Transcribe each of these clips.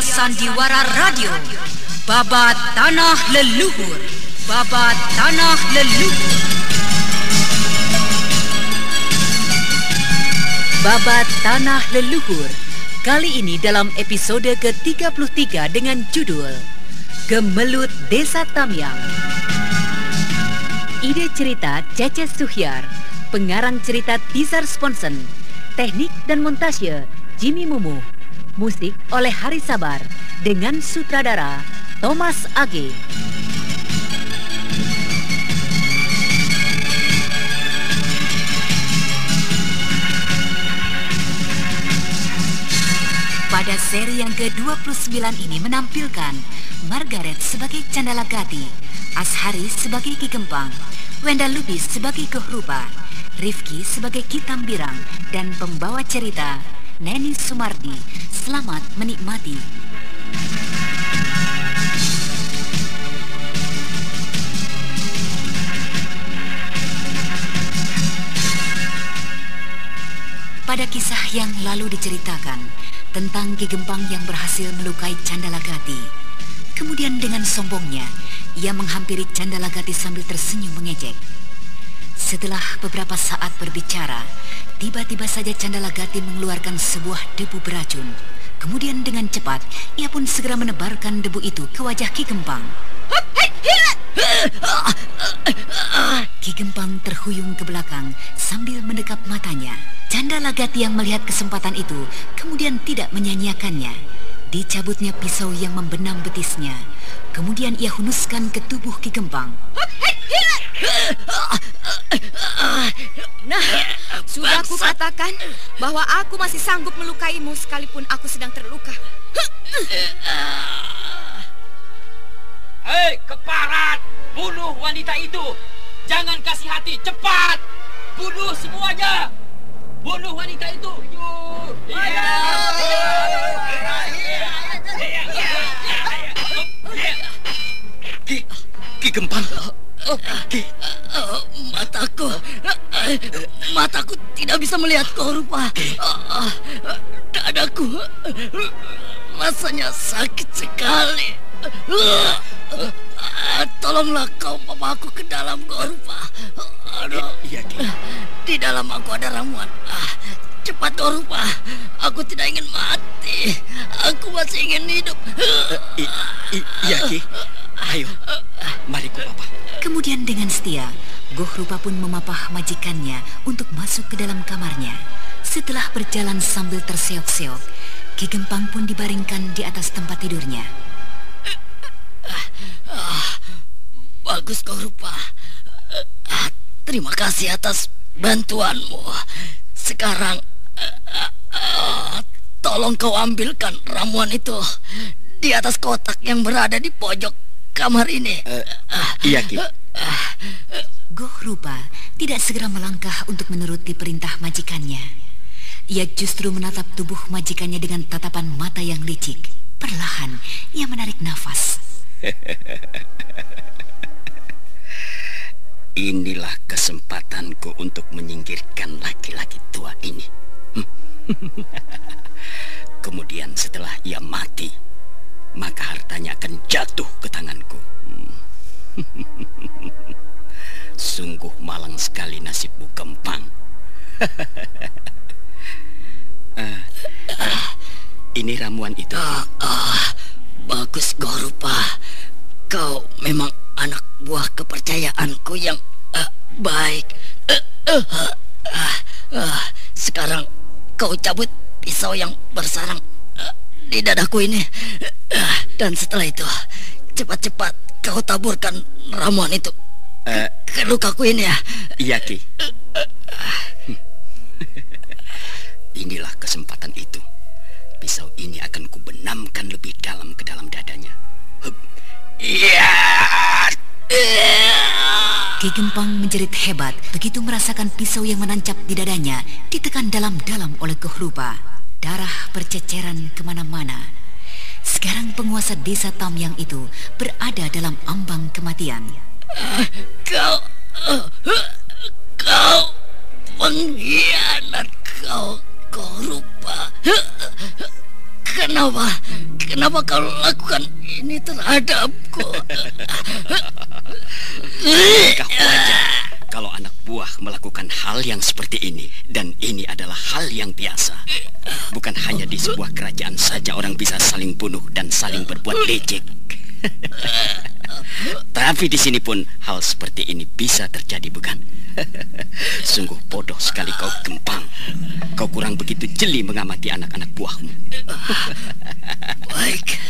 serial Sandiwara Radio. Babat Tanah Leluhur. Babat Tanah Leluhur. Babat Tanah Leluhur. Kali ini dalam episode ke-33 dengan judul Gemelut Desa Tamyang Ide cerita Cece Suhyar Pengarang cerita Tizar Sponsen Teknik dan montase Jimmy Mumu. Musik oleh Hari Sabar dengan sutradara Thomas Age. Pada seri yang ke-29 ini menampilkan Margaret sebagai Candala Gati, Ashari sebagai Ki Gempang, Wenda Lubis sebagai Kehrupa, Rifki sebagai Kitam Birang, dan pembawa cerita Neni Sumardi. Selamat menikmati. Pada kisah yang lalu diceritakan tentang Ki Gempang yang berhasil melukai Candalagati. Kemudian dengan sombongnya, ia menghampiri Candalagati sambil tersenyum mengejek. Setelah beberapa saat berbicara, Tiba-tiba saja Candala Gati mengeluarkan sebuah debu beracun. Kemudian dengan cepat, ia pun segera menebarkan debu itu ke wajah Ki Gempang. Ki Gempang terhuyung ke belakang sambil mendekap matanya. Candala Gati yang melihat kesempatan itu kemudian tidak menyanyiakannya. Dicabutnya pisau yang membenam betisnya. Kemudian ia hunuskan ke tubuh Ki Gempang. Nah, sudah aku katakan bahwa aku masih sanggup melukaimu sekalipun aku sedang terluka. Hei, keparat! Bunuh wanita itu! Jangan kasih hati, cepat! Bunuh semuanya! Bunuh wanita itu! Ki, Ki Gempang, Ki, mataku, mataku tidak bisa melihat kau rupa. Dadaku rasanya sakit sekali. Tolonglah kau mamaku ke dalam Gorupa. Aduh, iya, Ki. Di dalam aku ada ramuan. Cepat Gorupa. Aku tidak ingin mati. Aku masih ingin hidup. I, i, iya, Ki. Ayo, mari ku papa. Kemudian dengan setia, Goh Rupa pun memapah majikannya untuk masuk ke dalam kamarnya. Setelah berjalan sambil terseok-seok, Ki Gempang pun dibaringkan di atas tempat tidurnya. Bagus kau rupa. Terima kasih atas bantuanmu. Sekarang tolong kau ambilkan ramuan itu di atas kotak yang berada di pojok kamar ini. Uh, iya, Ki. Goh Rupa tidak segera melangkah untuk menuruti perintah majikannya. Ia justru menatap tubuh majikannya dengan tatapan mata yang licik. Perlahan, ia menarik nafas. Inilah kesempatanku untuk menyingkirkan laki-laki tua. Kemudian setelah ia mati, maka hartanya akan jatuh ke tanganku. Sungguh malang sekali nasibmu Kempang. uh, uh, ini ramuan itu. Uh, uh, bagus Gorupa. Kau memang anak buah kepercayaanku yang uh, baik. Uh, uh, uh, uh, uh, sekarang kau cabut pisau yang bersarang uh, di dadaku ini. Uh, dan setelah itu, cepat-cepat kau taburkan ramuan itu uh, ke lukaku ini ya. Iya, Ki. Inilah kesempatan itu. Pisau ini akan kubenamkan lebih dalam ke dalam dadanya. Iya. Ki Gempang menjerit hebat begitu merasakan pisau yang menancap di dadanya ditekan dalam-dalam oleh Kehrupa. Darah berceceran ke mana-mana. Sekarang penguasa desa Tamyang itu berada dalam ambang kematian. Kau, kau pengkhianat kau, kau rupa. kenapa? Kenapa kau lakukan ini terhadapku? Apakah wajar kalau anak buah melakukan hal yang seperti ini dan ini adalah hal yang biasa? Bukan hanya di sebuah kerajaan saja orang bisa saling bunuh dan saling berbuat lecek. Tapi di sini pun hal seperti ini bisa terjadi, bukan? Sungguh bodoh sekali kau gempang. Kurang begitu jeli mengamati anak-anak buahmu. Baik,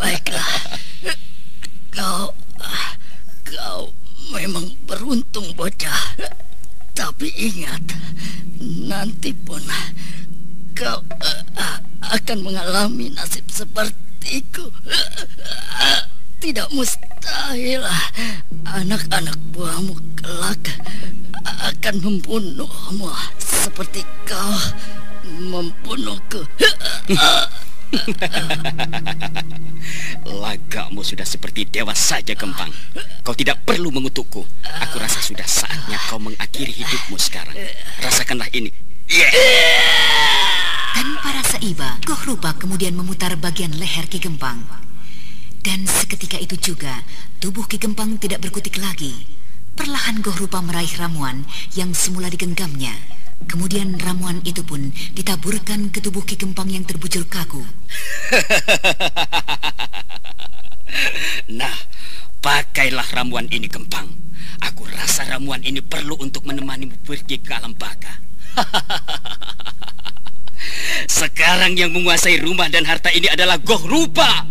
baiklah. Kau, kau memang beruntung bocah. Tapi ingat, nanti pun kau uh, akan mengalami nasib sepertiku. Tidak mustahil anak-anak buahmu kelak akan membunuhmu seperti kau membunuhku. Lagamu sudah seperti dewa saja, Gempang. Kau tidak perlu mengutukku. Aku rasa sudah saatnya kau mengakhiri hidupmu sekarang. Rasakanlah ini. Tanpa rasa iba, Goh Rupa kemudian memutar bagian leher Ki Gempang. Dan seketika itu juga, tubuh Ki Gempang tidak berkutik lagi. Perlahan Goh Rupa meraih ramuan yang semula digenggamnya. Kemudian ramuan itu pun ditaburkan ke tubuh Ki Gempang yang terbujur kaku. nah, pakailah ramuan ini Gempang. Aku rasa ramuan ini perlu untuk menemanimu pergi ke alam baka. Sekarang yang menguasai rumah dan harta ini adalah Goh Rupa.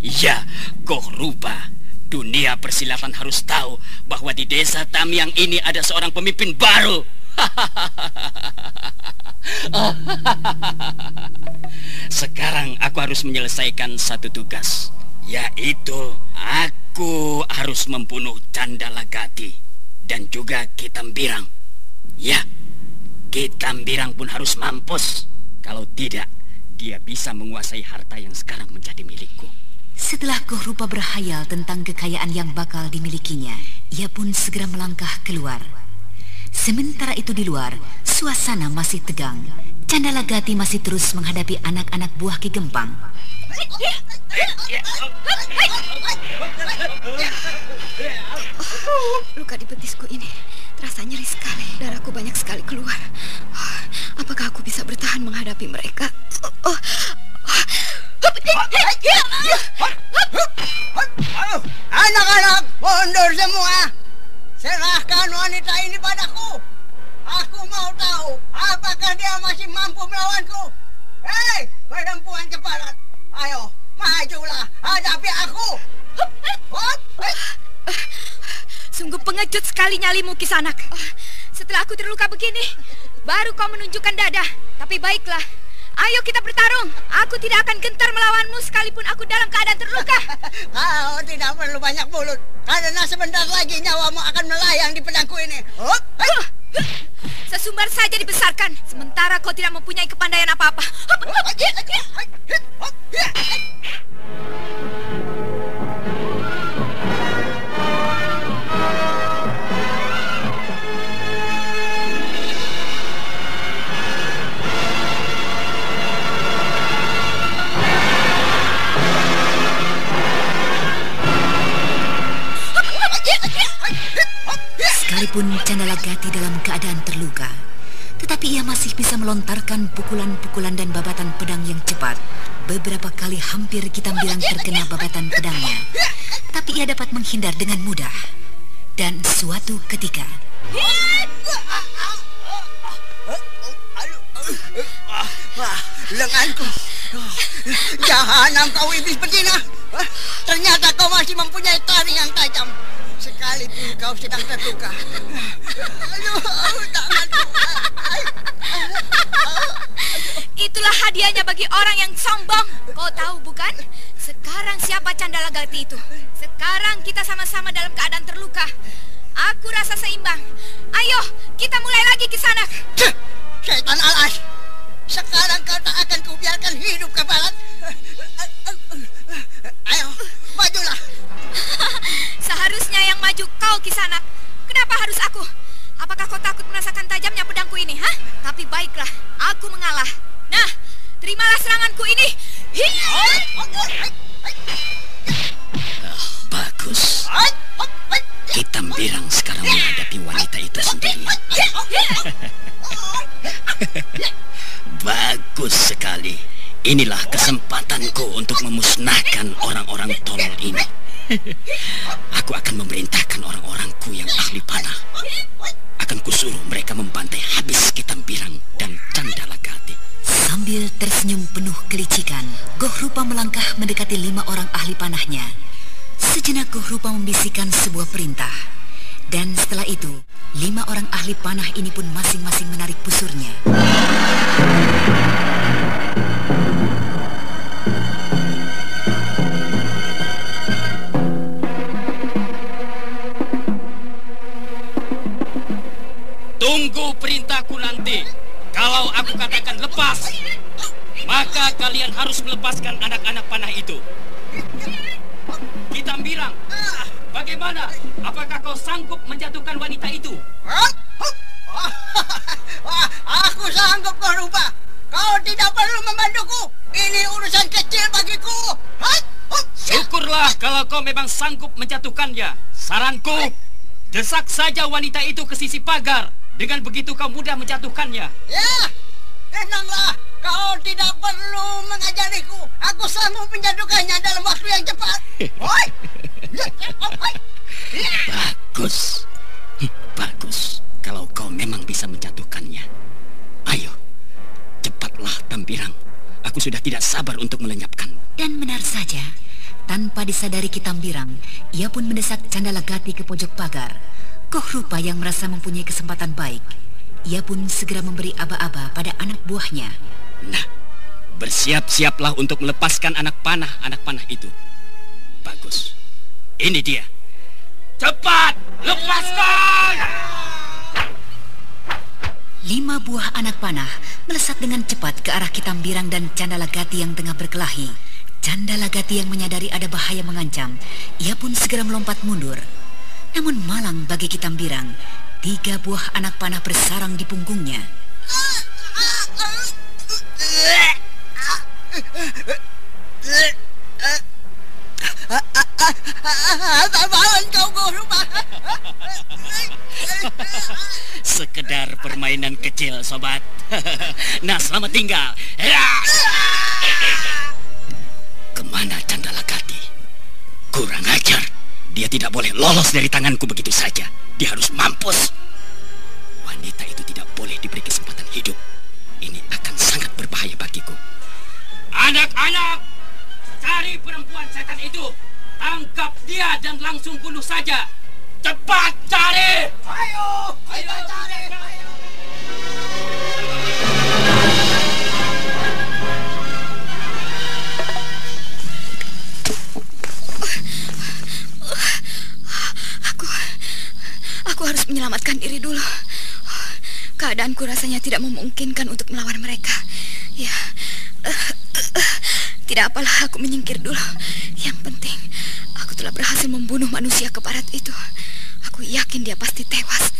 Iya, Goh Rupa. Dunia persilatan harus tahu bahwa di desa Tamiang ini ada seorang pemimpin baru. Sekarang aku harus menyelesaikan satu tugas, yaitu aku harus membunuh Candalagati dan juga Kitambirang. Ya, Kitambirang pun harus mampus. Kalau tidak, dia bisa menguasai harta yang sekarang menjadi milikku. Setelah Goh Rupa berhayal tentang kekayaan yang bakal dimilikinya, ia pun segera melangkah keluar. Sementara itu di luar, suasana masih tegang. Candala Gati masih terus menghadapi anak-anak buah Ki Gempang. Oh, luka di betisku ini terasa nyeri sekali. Darahku banyak sekali keluar. Oh, apakah aku bisa bertahan menghadapi mereka? Oh, oh. Anak-anak, mundur semua. Serahkan wanita ini padaku. Aku mau tahu apakah dia masih mampu melawanku. Hei, perempuan keparat. Ayo, majulah, hadapi aku. Sungguh pengecut sekali nyalimu, Kisanak. Setelah aku terluka begini, baru kau menunjukkan dada. Tapi baiklah, Ayo kita bertarung. Aku tidak akan gentar melawanmu sekalipun aku dalam keadaan terluka. Kau tidak perlu banyak mulut. Karena sebentar lagi nyawamu akan melayang di pedangku ini. Hup. Sesumbar saja dibesarkan, sementara kau tidak mempunyai kepandaian apa-apa. Sekalipun Candalagati dalam keadaan terluka, tetapi ia masih bisa melontarkan pukulan-pukulan dan babatan pedang yang cepat. Beberapa kali hampir kita bilang terkena babatan pedangnya, tapi ia dapat menghindar dengan mudah. Dan suatu ketika... lenganku. Jahanam kau iblis betina. Ternyata kau masih mempunyai taring yang tajam sekalipun kau sedang terluka. Aduh, tanganku. Itulah hadiahnya bagi orang yang sombong. Kau tahu bukan? Sekarang siapa Candalagati itu? Sekarang kita sama-sama dalam keadaan terluka. Aku rasa seimbang. Ayo, kita mulai lagi ke sana. Setan alas. Sekarang kau tak akan kubiarkan hidup kepalat. Ayo, majulah. Seharusnya yang maju kau, Kisanak. Kenapa harus aku? Apakah kau takut merasakan tajamnya pedangku ini, ha? Tapi baiklah, aku mengalah. Nah, terimalah seranganku ini. Ah, bagus. Kita Birang sekarang menghadapi wanita itu sendiri. Bagus sekali. Inilah kesempatanku untuk memusnahkan orang-orang tolol ini. Aku akan memerintahkan orang-orangku yang ahli panah. Akan kusuruh mereka membantai habis Birang dan Candalagati. Sambil tersenyum penuh kelicikan, Goh Rupa melangkah mendekati lima orang ahli panahnya. Sejenak Goh Rupa membisikkan sebuah perintah. Dan setelah itu, lima orang ahli panah ini pun masing-masing menarik busurnya. Syukurlah kalau kau memang sanggup menjatuhkannya. Saranku, desak saja wanita itu ke sisi pagar. Dengan begitu kau mudah menjatuhkannya. Ya, tenanglah. Kau tidak perlu mengajariku. Aku sanggup menjatuhkannya dalam waktu yang cepat. Oi! Bagus. Bagus. Kalau kau memang bisa menjatuhkannya. Ayo, cepatlah Tambirang. Aku sudah tidak sabar untuk melenyapkanmu. Dan benar saja, tanpa disadari Kitambirang, ia pun mendesak Candalagati ke pojok pagar. Koh Rupa yang merasa mempunyai kesempatan baik. Ia pun segera memberi aba-aba pada anak buahnya. Nah, bersiap-siaplah untuk melepaskan anak panah-anak panah itu. Bagus. Ini dia. Cepat, lepaskan! Lima buah anak panah melesat dengan cepat ke arah Kitambirang dan Candalagati yang tengah berkelahi. Candalagati yang menyadari ada bahaya mengancam, ia pun segera melompat mundur. Namun malang bagi Kitambirang, tiga buah anak panah bersarang di punggungnya. Sekedar permainan kecil, sobat. nah, selamat tinggal. Ke mana Candalagati? Kurang ajar. Dia tidak boleh lolos dari tanganku begitu saja. Dia harus mampus. Wanita itu tidak boleh diberi kesempatan hidup. Ini akan sangat berbahaya bagiku. Anak-anak, cari perempuan setan itu. Tangkap dia dan langsung bunuh saja. Cepat cari! Ayo, kita cari. Menyelamatkan diri dulu. Keadaanku rasanya tidak memungkinkan untuk melawan mereka. Ya. Tidak apalah aku menyingkir dulu. Yang penting aku telah berhasil membunuh manusia keparat itu. Aku yakin dia pasti tewas.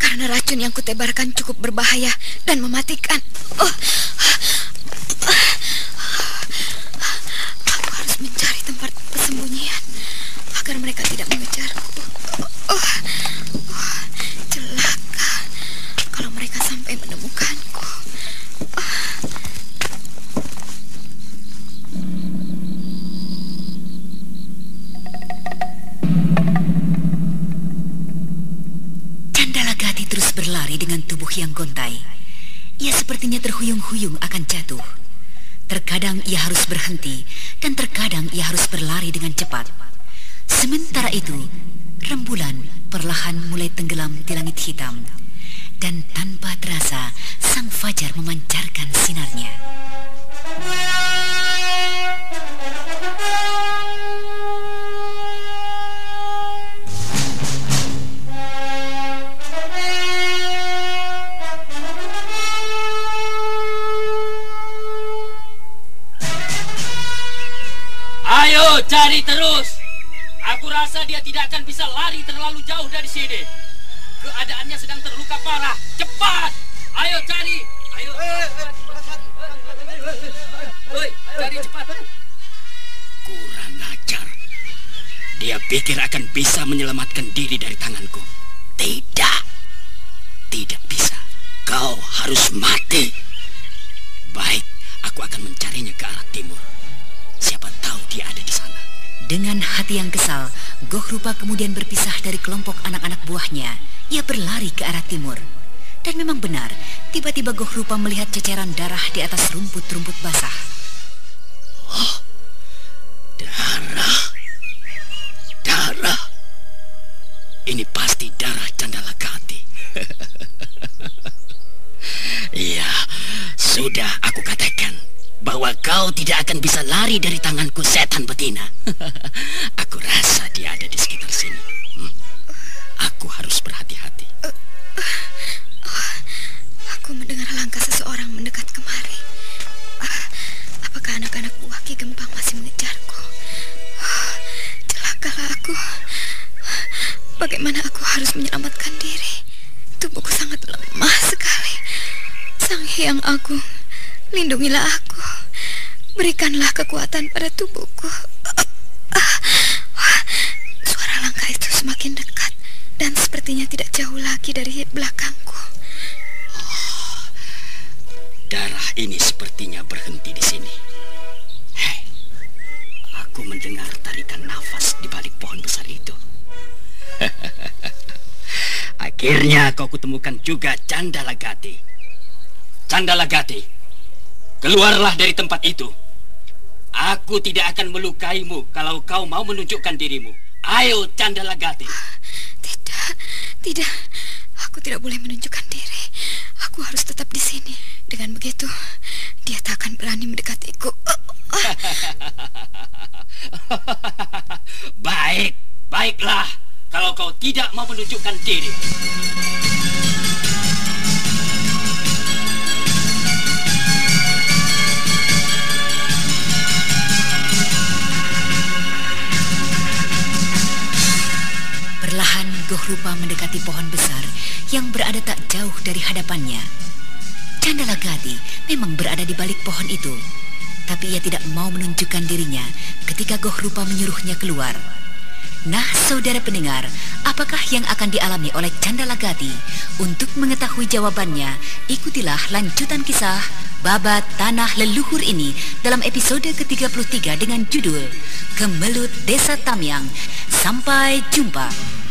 Karena racun yang kutebarkan cukup berbahaya dan mematikan. Oh. Sepertinya terhuyung-huyung akan jatuh. Terkadang ia harus berhenti dan terkadang ia harus berlari dengan cepat. Sementara itu, rembulan perlahan mulai tenggelam di langit hitam. Dan tanpa terasa, sang fajar memancarkan sinarnya. Ayo cari terus. Aku rasa dia tidak akan bisa lari terlalu jauh dari sini. Keadaannya sedang terluka parah. Cepat! Ayo cari. Ayo. Woi, cari cepat. Kurang ajar. Dia pikir akan bisa menyelamatkan diri dari tanganku. Tidak. Tidak bisa. Kau harus mati. Baik, aku akan mencarinya ke arah timur. Siapa tahu dia ada di sana. Dengan hati yang kesal, Goh Rupa kemudian berpisah dari kelompok anak-anak buahnya. Ia berlari ke arah timur. Dan memang benar, tiba-tiba Goh Rupa melihat ceceran darah di atas rumput-rumput basah. Oh, darah. Darah. Ini pasti darah Candalakati. Iya, sudah aku katakan bahwa kau tidak akan bisa lari dari tanganku setan betina. aku rasa dia ada di sekitar sini. Hmm. Aku harus berhati-hati. Aku mendengar langkah seseorang mendekat kemari. Ah, apakah anak-anak buah Ki masih mengejarku? Ah, celakalah aku. Bagaimana aku harus menyelamatkan diri? Tubuhku sangat lemah sekali. Sang Hyang Agung, lindungilah aku. Berikanlah kekuatan pada tubuhku. Suara langkah itu semakin dekat dan sepertinya tidak jauh lagi dari belakangku. Darah ini sepertinya berhenti di sini. Hei, aku mendengar tarikan nafas di balik pohon besar itu. Akhirnya kau kutemukan juga Candalagati. Candalagati, keluarlah dari tempat itu. Aku tidak akan melukaimu kalau kau mau menunjukkan dirimu. Ayo, Candalagati. Tidak, tidak. Aku tidak boleh menunjukkan diri. Aku harus tetap di sini. Dengan begitu, dia tak akan berani mendekatiku. Baik, baiklah. Kalau kau tidak mau menunjukkan diri. Goh Rupa mendekati pohon besar yang berada tak jauh dari hadapannya. Candalagati memang berada di balik pohon itu, tapi ia tidak mau menunjukkan dirinya ketika Goh Rupa menyuruhnya keluar. Nah, saudara pendengar, apakah yang akan dialami oleh Candalagati? Untuk mengetahui jawabannya, ikutilah lanjutan kisah Babat Tanah Leluhur ini dalam episode ke-33 dengan judul Kemelut Desa Tamyang. Sampai jumpa.